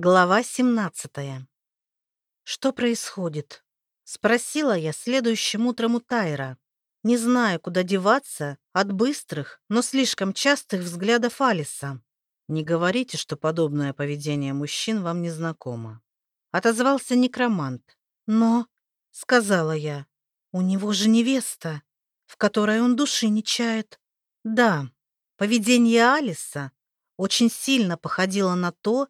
Глава 17. Что происходит? Спросила я следующим утром у Тайра, не зная, куда деваться от быстрых, но слишком частых взглядов Алиса. Не говорите, что подобное поведение мужчин вам не знакомо. Отозвался некромант. Но, сказала я, у него же невеста, в которой он души не чает. Да, поведение Алиса очень сильно походило на то,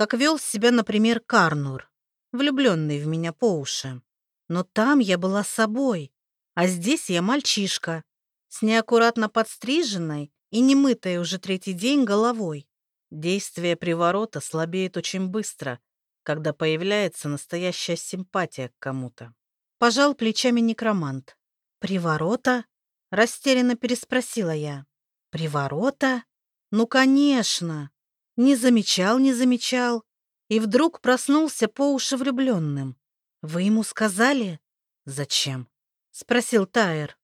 как вел себя, например, Карнур, влюбленный в меня по уши. Но там я была собой, а здесь я мальчишка, с неаккуратно подстриженной и немытой уже третий день головой. Действие приворота слабеет очень быстро, когда появляется настоящая симпатия к кому-то. Пожал плечами некромант. «Приворота?» — растерянно переспросила я. «Приворота? Ну, конечно!» Не замечал, не замечал. И вдруг проснулся по уши влюбленным. «Вы ему сказали?» «Зачем?» — спросил Тайер.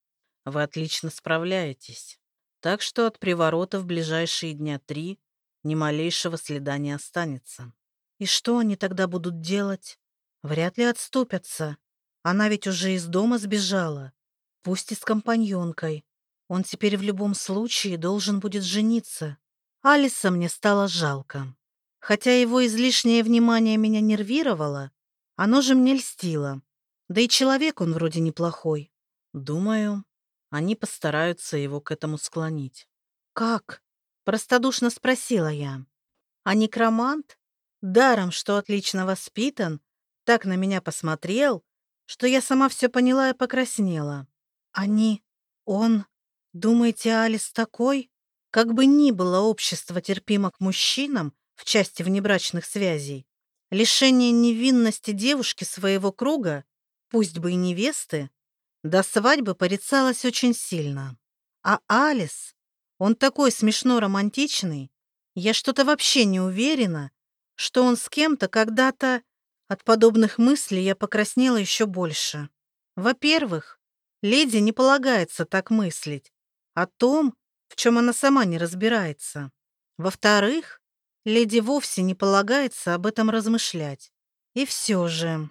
«Вы отлично справляетесь. Так что от приворота в ближайшие дня три ни малейшего следа не останется». «И что они тогда будут делать? Вряд ли отступятся. Она ведь уже из дома сбежала. Пусть и с компаньонкой. Он теперь в любом случае должен будет жениться. Алиса мне стало жалко. Хотя его излишнее внимание меня нервировало, оно же мне льстило. Да и человек он вроде неплохой. Думаю, они постараются его к этому склонить. «Как?» — простодушно спросила я. А некромант, даром, что отлично воспитан, так на меня посмотрел, что я сама все поняла и покраснела. «Они... Он... Думаете, Алис такой?» Как бы ни было общество терпимо к мужчинам в части внебрачных связей, лишение невинности девушки своего круга, пусть бы и невесты, до свадьбы порицалось очень сильно. А Алис, он такой смешно романтичный, я что-то вообще не уверена, что он с кем-то когда-то... От подобных мыслей я покраснела еще больше. Во-первых, леди не полагается так мыслить о том, в чем она сама не разбирается. Во-вторых, леди вовсе не полагается об этом размышлять. И все же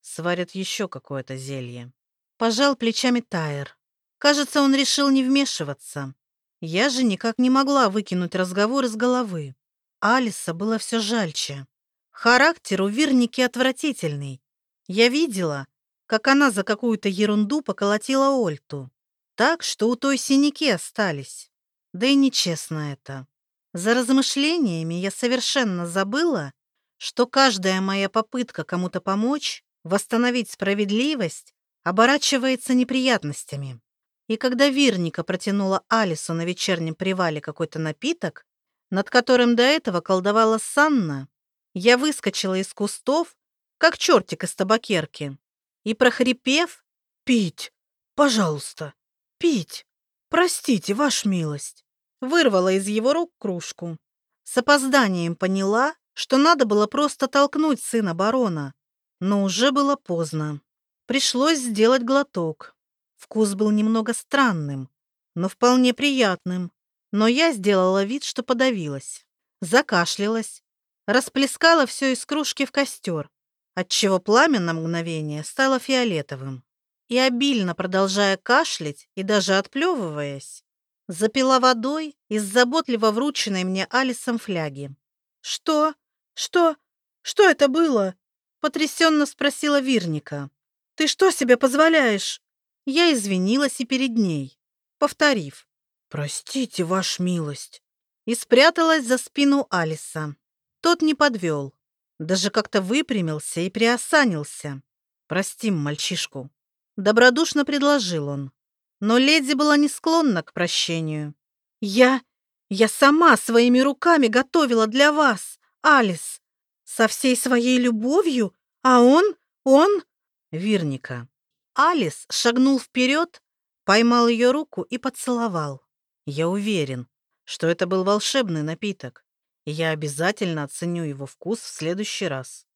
сварят еще какое-то зелье. Пожал плечами Тайер. Кажется, он решил не вмешиваться. Я же никак не могла выкинуть разговор из головы. Алиса было все жальче. Характер у Вирники отвратительный. Я видела, как она за какую-то ерунду поколотила Ольту. Так, что у той синяки остались. Да и нечестно это. За размышлениями я совершенно забыла, что каждая моя попытка кому-то помочь, восстановить справедливость, оборачивается неприятностями. И когда Вирника протянула Алису на вечернем привале какой-то напиток, над которым до этого колдовала Санна, я выскочила из кустов, как чертик из табакерки, и, прохрипев, «Пить! Пожалуйста! Пить! Простите, ваша милость!» Вырвала из его рук кружку. С опозданием поняла, что надо было просто толкнуть сына барона, но уже было поздно. Пришлось сделать глоток. Вкус был немного странным, но вполне приятным. Но я сделала вид, что подавилась. Закашлялась. Расплескала все из кружки в костер, отчего пламя на мгновение стало фиолетовым. И обильно продолжая кашлять и даже отплевываясь, Запила водой из заботливо врученной мне Алисом фляги. «Что? Что? Что это было?» Потрясенно спросила Вирника. «Ты что себе позволяешь?» Я извинилась и перед ней, повторив. «Простите, ваша милость». И спряталась за спину Алиса. Тот не подвел. Даже как-то выпрямился и приосанился. «Простим мальчишку». Добродушно предложил он. Но леди была не склонна к прощению. «Я... я сама своими руками готовила для вас, Алис, со всей своей любовью, а он... он...» Вирника. Алис шагнул вперед, поймал ее руку и поцеловал. «Я уверен, что это был волшебный напиток, и я обязательно оценю его вкус в следующий раз».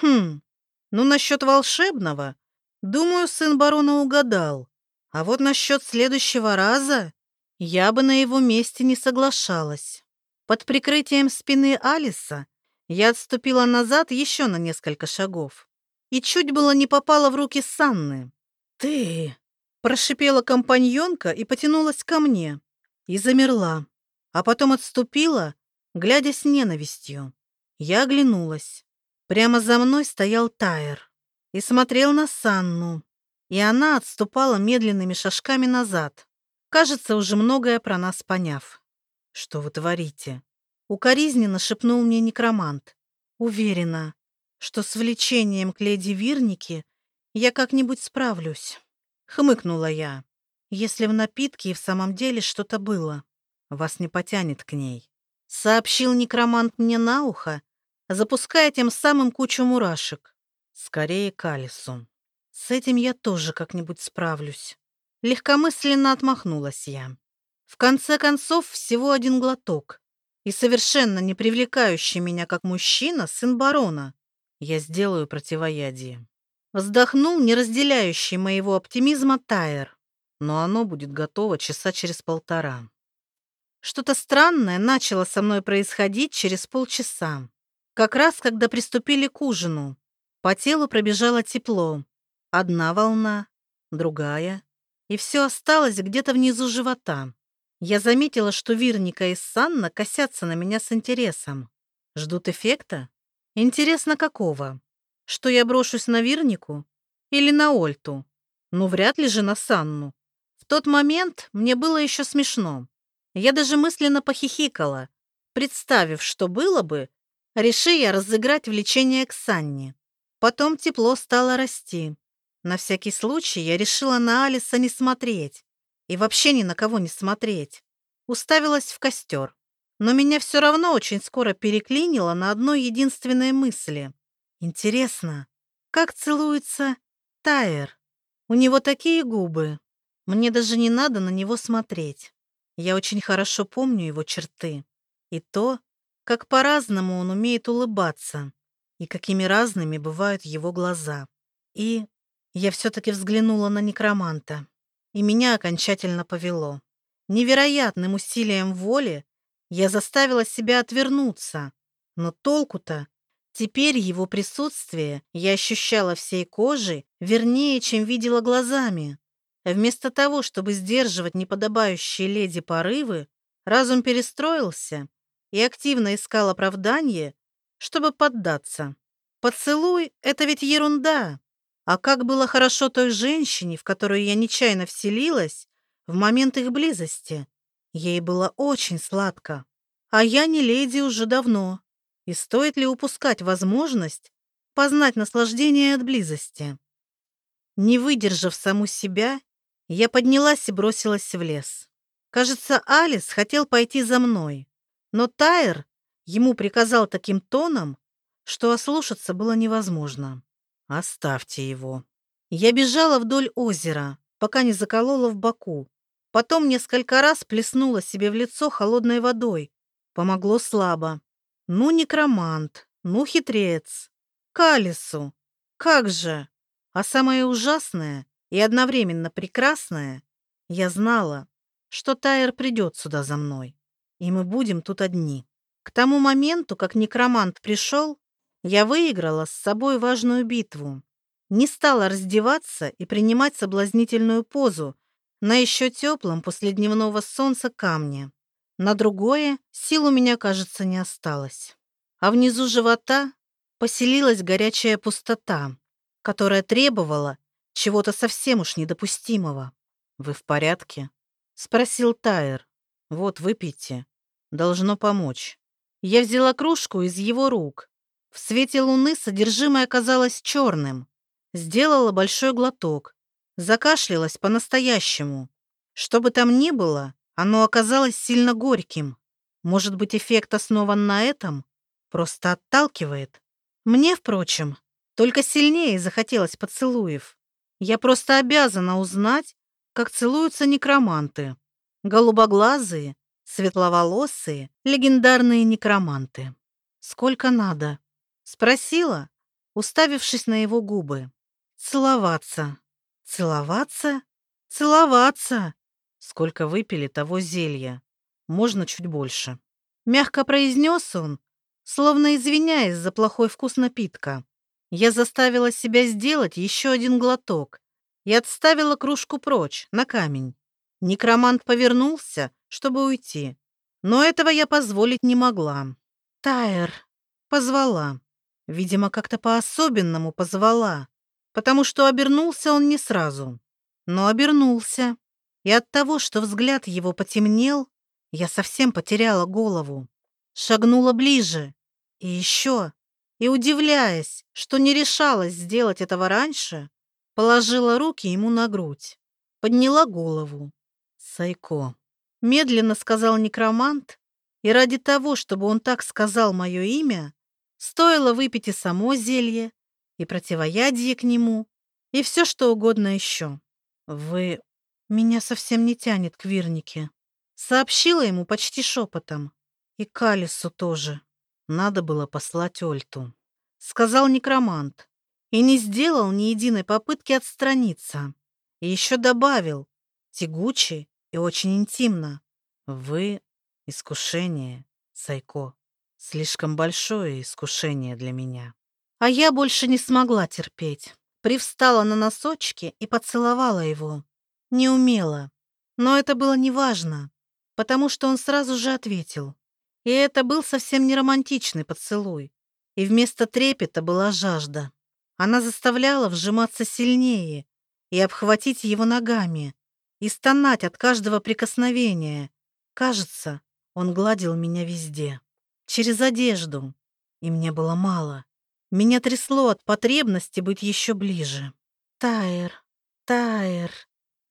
«Хм, ну насчет волшебного, думаю, сын барона угадал. А вот насчет следующего раза я бы на его месте не соглашалась. Под прикрытием спины Алиса Я отступила назад еще на несколько шагов и чуть было не попала в руки Санны. «Ты!» – прошипела компаньонка и потянулась ко мне. И замерла, а потом отступила, глядя с ненавистью. Я оглянулась. Прямо за мной стоял Тайер и смотрел на Санну, и она отступала медленными шажками назад, кажется, уже многое про нас поняв. «Что вы творите?» Укоризненно шепнул мне некромант. «Уверена, что с влечением к леди Вирнике я как-нибудь справлюсь», — хмыкнула я. «Если в напитке и в самом деле что-то было, вас не потянет к ней», — сообщил некромант мне на ухо, запуская тем самым кучу мурашек. «Скорее к Алису. С этим я тоже как-нибудь справлюсь». Легкомысленно отмахнулась я. В конце концов, всего один глоток. И совершенно не привлекающий меня как мужчина сын барона. Я сделаю противоядие. Вздохнул не разделяющий моего оптимизма Тайер. Но оно будет готово часа через полтора. Что-то странное начало со мной происходить через полчаса. Как раз, когда приступили к ужину. По телу пробежало тепло. Одна волна, другая. И все осталось где-то внизу живота. Я заметила, что Вирника и Санна косятся на меня с интересом. Ждут эффекта? Интересно, какого? Что я брошусь на Вирнику? Или на Ольту? Ну, вряд ли же на Санну. В тот момент мне было еще смешно. Я даже мысленно похихикала, представив, что было бы, реши я разыграть влечение к Санне. Потом тепло стало расти. На всякий случай я решила на Алиса не смотреть. И вообще ни на кого не смотреть. Уставилась в костер но меня все равно очень скоро переклинило на одной единственной мысли. Интересно, как целуется Тайер? У него такие губы. Мне даже не надо на него смотреть. Я очень хорошо помню его черты. И то, как по-разному он умеет улыбаться, и какими разными бывают его глаза. И я все-таки взглянула на некроманта, и меня окончательно повело. Невероятным усилием воли я заставила себя отвернуться, но толку-то? Теперь его присутствие я ощущала всей кожей, вернее, чем видела глазами. Вместо того, чтобы сдерживать неподобающие леди порывы, разум перестроился и активно искал оправдание, чтобы поддаться. Поцелуй — это ведь ерунда. А как было хорошо той женщине, в которую я нечаянно вселилась, в момент их близости. Ей было очень сладко. А я не леди уже давно. И стоит ли упускать возможность познать наслаждение от близости? Не выдержав саму себя, я поднялась и бросилась в лес. Кажется, Алис хотел пойти за мной, но Тайр ему приказал таким тоном, что ослушаться было невозможно. «Оставьте его». Я бежала вдоль озера, пока не заколола в боку. Потом несколько раз плеснула себе в лицо холодной водой. Помогло слабо. Ну, некромант, ну, хитрец. Калису. Как же? А самое ужасное и одновременно прекрасное, я знала, что Тайер придет сюда за мной, и мы будем тут одни. К тому моменту, как некромант пришел, я выиграла с собой важную битву. Не стала раздеваться и принимать соблазнительную позу, на еще теплом после дневного солнца камне. На другое сил у меня, кажется, не осталось. А внизу живота поселилась горячая пустота, которая требовала чего-то совсем уж недопустимого. «Вы в порядке?» — спросил Тайер. «Вот, выпейте. Должно помочь». Я взяла кружку из его рук. В свете луны содержимое оказалось черным. Сделала большой глоток Закашлялась по-настоящему. Что бы там ни было, оно оказалось сильно горьким. Может быть, эффект основан на этом? Просто отталкивает. Мне, впрочем, только сильнее захотелось поцелуев. Я просто обязана узнать, как целуются некроманты. Голубоглазые, светловолосые, легендарные некроманты. «Сколько надо?» — спросила, уставившись на его губы. «Целоваться», Целоваться? Целоваться! Сколько выпили того зелья? Можно чуть больше. Мягко произнес он, словно извиняясь за плохой вкус напитка. Я заставила себя сделать еще один глоток и отставила кружку прочь, на камень. Некромант повернулся, чтобы уйти, но этого я позволить не могла. «Тайр!» — позвала. Видимо, как-то по-особенному позвала, потому что обернулся он не сразу. Но обернулся, и от того, что взгляд его потемнел, я совсем потеряла голову. Шагнула ближе. И еще. И, удивляясь, что не решалась сделать этого раньше, положила руки ему на грудь. Подняла голову. «Сайко», — медленно сказал некромант, и ради того, чтобы он так сказал мое имя, стоило выпить и само зелье, и противоядие к нему, и все что угодно еще. «Вы... Меня совсем не тянет к Вирнике», — сообщила ему почти шепотом. «И Калису тоже. Надо было послать Ольту», — сказал некромант, и не сделал ни единой попытки отстраниться. И еще добавил, тягуче и очень интимно. «Вы — искушение, Сайко, слишком большое искушение для меня». А я больше не смогла терпеть. Привстала на носочки и поцеловала его. Не умела. Но это было неважно, потому что он сразу же ответил. И это был совсем не романтичный поцелуй. И вместо трепета была жажда. Она заставляла вжиматься сильнее и обхватить его ногами, и стонать от каждого прикосновения. Кажется, он гладил меня везде. Через одежду. И мне было мало. Меня трясло от потребности быть еще ближе. «Тайр, Тайр,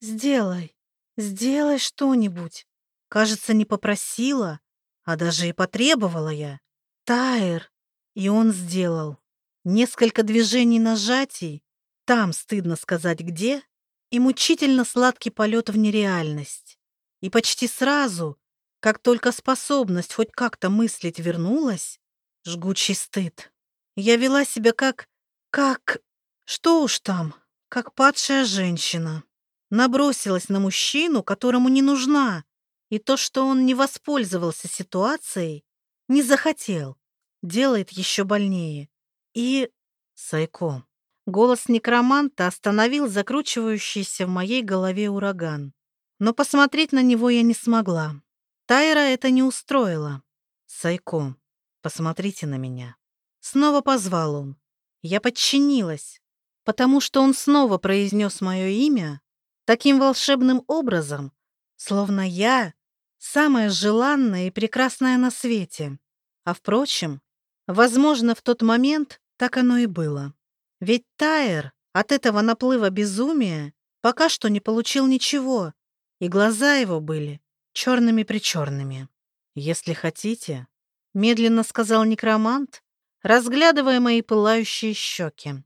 сделай, сделай что-нибудь». Кажется, не попросила, а даже и потребовала я. «Тайр». И он сделал. Несколько движений нажатий, там стыдно сказать где, и мучительно сладкий полет в нереальность. И почти сразу, как только способность хоть как-то мыслить вернулась, жгучий стыд. Я вела себя как... как... что уж там, как падшая женщина. Набросилась на мужчину, которому не нужна, и то, что он не воспользовался ситуацией, не захотел, делает еще больнее. И... Сайко. Голос некроманта остановил закручивающийся в моей голове ураган. Но посмотреть на него я не смогла. Тайра это не устроило. Сайко, посмотрите на меня. Снова позвал он. Я подчинилась, потому что он снова произнес мое имя таким волшебным образом, словно я самая желанная и прекрасная на свете. А впрочем, возможно, в тот момент так оно и было. Ведь Тайер от этого наплыва безумия пока что не получил ничего, и глаза его были черными-причерными. «Если хотите», — медленно сказал некромант, разглядывая мои пылающие щеки.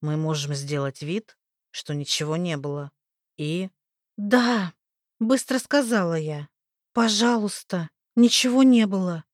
Мы можем сделать вид, что ничего не было. И... «Да», — быстро сказала я. «Пожалуйста, ничего не было.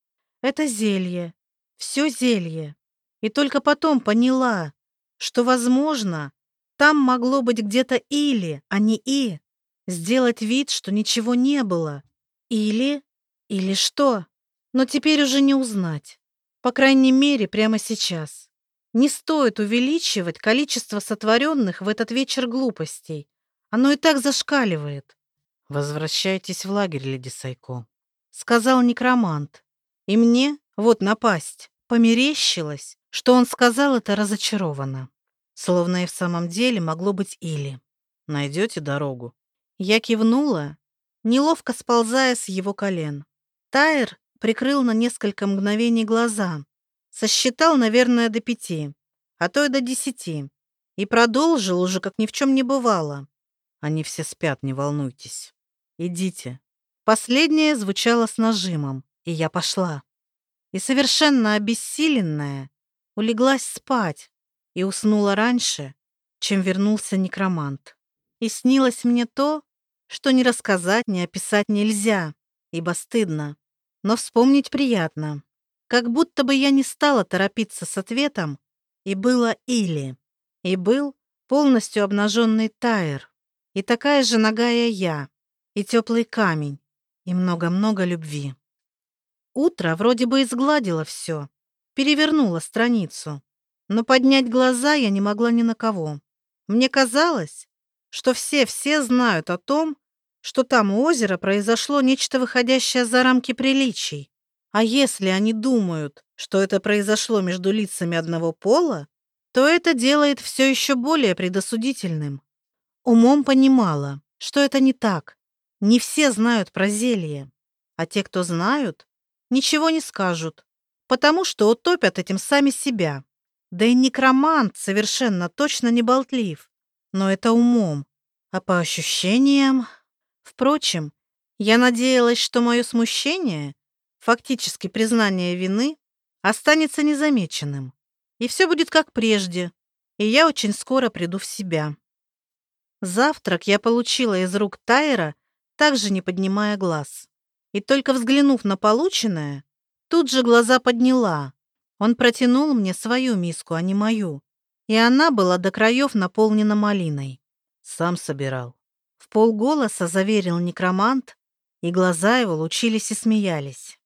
Это зелье. Все зелье». И только потом поняла, что, возможно, там могло быть где-то «или», а не «и». Сделать вид, что ничего не было. Или... Или что? Но теперь уже не узнать. По крайней мере, прямо сейчас. Не стоит увеличивать количество сотворенных в этот вечер глупостей. Оно и так зашкаливает. «Возвращайтесь в лагерь, леди Сайко», — сказал некромант. И мне, вот напасть, померещилось, что он сказал это разочарованно. Словно и в самом деле могло быть или. «Найдете дорогу?» Я кивнула, неловко сползая с его колен. Тайр прикрыл на несколько мгновений глаза, сосчитал, наверное, до пяти, а то и до десяти, и продолжил уже, как ни в чем не бывало. Они все спят, не волнуйтесь. Идите. Последнее звучало с нажимом, и я пошла. И совершенно обессиленная улеглась спать и уснула раньше, чем вернулся некромант. И снилось мне то, что ни рассказать, ни описать нельзя, ибо стыдно но вспомнить приятно. Как будто бы я не стала торопиться с ответом, и было или. И был полностью обнаженный Тайр, и такая же ногая я, и теплый камень, и много-много любви. Утро вроде бы изгладило все, перевернула страницу. Но поднять глаза я не могла ни на кого. Мне казалось, что все-все знают о том, что там у озера произошло нечто выходящее за рамки приличий. А если они думают, что это произошло между лицами одного пола, то это делает все еще более предосудительным. Умом понимала, что это не так. Не все знают про зелье, а те, кто знают, ничего не скажут, потому что утопят этим сами себя. Да и некромант совершенно точно не болтлив, но это умом, а по ощущениям... Впрочем, я надеялась, что мое смущение, фактически признание вины, останется незамеченным, и все будет как прежде, и я очень скоро приду в себя. Завтрак я получила из рук Тайра, также не поднимая глаз. И только взглянув на полученное, тут же глаза подняла. Он протянул мне свою миску, а не мою, и она была до краев наполнена малиной. Сам собирал. В полголоса заверил некромант, и глаза его лучились и смеялись.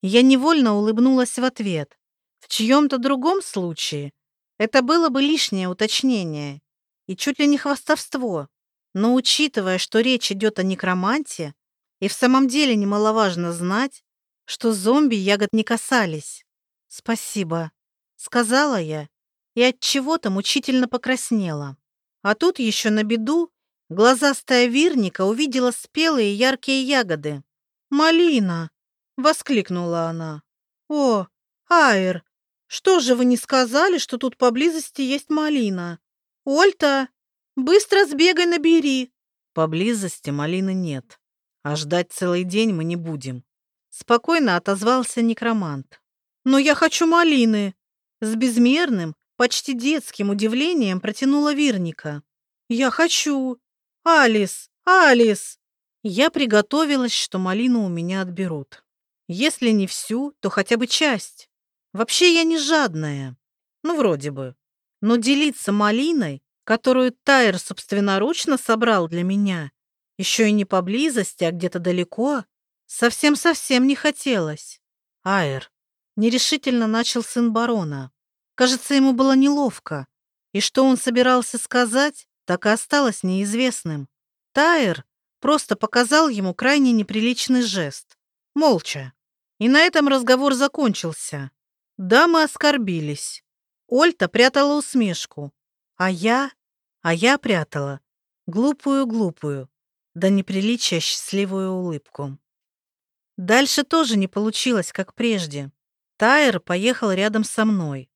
Я невольно улыбнулась в ответ. В чьем-то другом случае это было бы лишнее уточнение и чуть ли не хвастовство. Но учитывая, что речь идет о некроманте, и в самом деле немаловажно знать, что зомби ягод не касались. «Спасибо», — сказала я, и от чего-то мучительно покраснела. А тут еще на беду Глазастая Вирника увидела спелые яркие ягоды. «Малина!» — воскликнула она. «О, Айр, что же вы не сказали, что тут поблизости есть малина? Ольта, быстро сбегай набери!» «Поблизости малины нет, а ждать целый день мы не будем», — спокойно отозвался некромант. «Но я хочу малины!» С безмерным, почти детским удивлением протянула Вирника. «Я хочу!» «Алис! Алис!» Я приготовилась, что малину у меня отберут. Если не всю, то хотя бы часть. Вообще я не жадная. Ну, вроде бы. Но делиться малиной, которую Тайр собственноручно собрал для меня, еще и не поблизости, а где-то далеко, совсем-совсем не хотелось. Айр. Нерешительно начал сын барона. Кажется, ему было неловко. И что он собирался сказать, так и осталось неизвестным. Тайер просто показал ему крайне неприличный жест. Молча. И на этом разговор закончился. Дамы оскорбились. Ольта прятала усмешку. А я... А я прятала глупую-глупую, да неприличия счастливую улыбку. Дальше тоже не получилось, как прежде. Тайер поехал рядом со мной.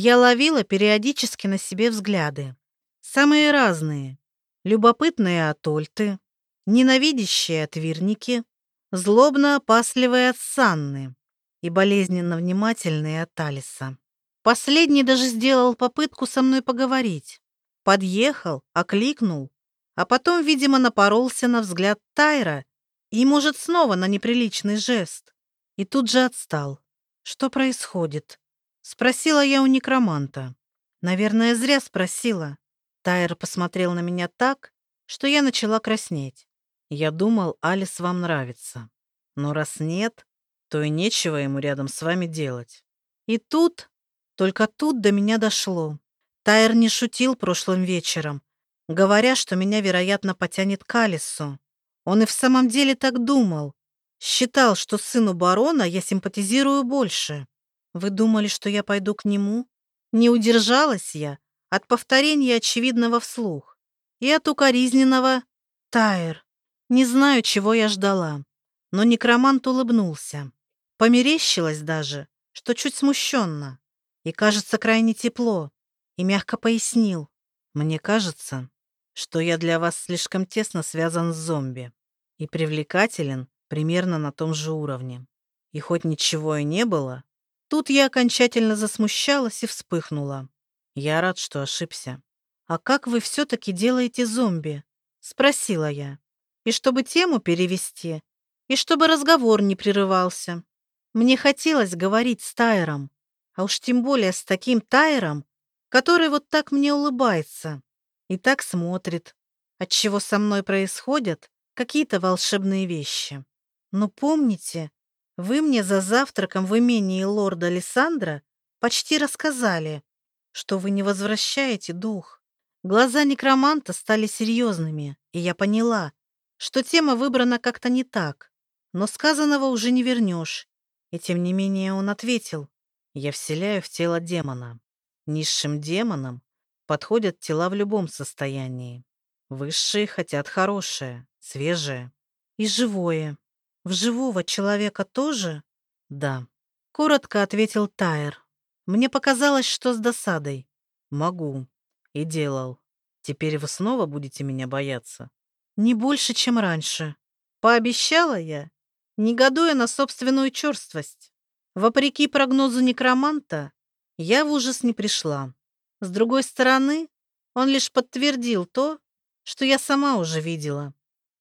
Я ловила периодически на себе взгляды. Самые разные. Любопытные атольты, ненавидящие отвирники, злобно-опасливые от Санны и болезненно внимательные от Алиса. Последний даже сделал попытку со мной поговорить. Подъехал, окликнул, а потом, видимо, напоролся на взгляд Тайра и, может, снова на неприличный жест. И тут же отстал. «Что происходит?» Спросила я у некроманта. Наверное, зря спросила. Тайр посмотрел на меня так, что я начала краснеть. Я думал, Алис вам нравится. Но раз нет, то и нечего ему рядом с вами делать. И тут, только тут до меня дошло. Тайр не шутил прошлым вечером, говоря, что меня, вероятно, потянет к Алису. Он и в самом деле так думал. Считал, что сыну барона я симпатизирую больше. Вы думали, что я пойду к нему? Не удержалась я, от повторения очевидного вслух и от укоризненного «Тайр». Не знаю, чего я ждала, но некромант улыбнулся. Померещилось даже, что чуть смущенно, и, кажется, крайне тепло, и мягко пояснил. «Мне кажется, что я для вас слишком тесно связан с зомби и привлекателен примерно на том же уровне. И хоть ничего и не было, тут я окончательно засмущалась и вспыхнула. Я рад, что ошибся. «А как вы все-таки делаете зомби?» — спросила я. И чтобы тему перевести, и чтобы разговор не прерывался. Мне хотелось говорить с Тайером, а уж тем более с таким Тайером, который вот так мне улыбается и так смотрит, отчего со мной происходят какие-то волшебные вещи. Но помните, вы мне за завтраком в имении лорда Лиссандра Почти рассказали, что вы не возвращаете дух. Глаза некроманта стали серьезными, и я поняла, что тема выбрана как-то не так. Но сказанного уже не вернешь. И тем не менее он ответил, «Я вселяю в тело демона. Низшим демонам подходят тела в любом состоянии. Высшие хотят хорошее, свежее и живое. В живого человека тоже? Да. Коротко ответил Тайер. Мне показалось, что с досадой. Могу. И делал. Теперь вы снова будете меня бояться? Не больше, чем раньше. Пообещала я, негодуя на собственную черствость. Вопреки прогнозу некроманта, я в ужас не пришла. С другой стороны, он лишь подтвердил то, что я сама уже видела.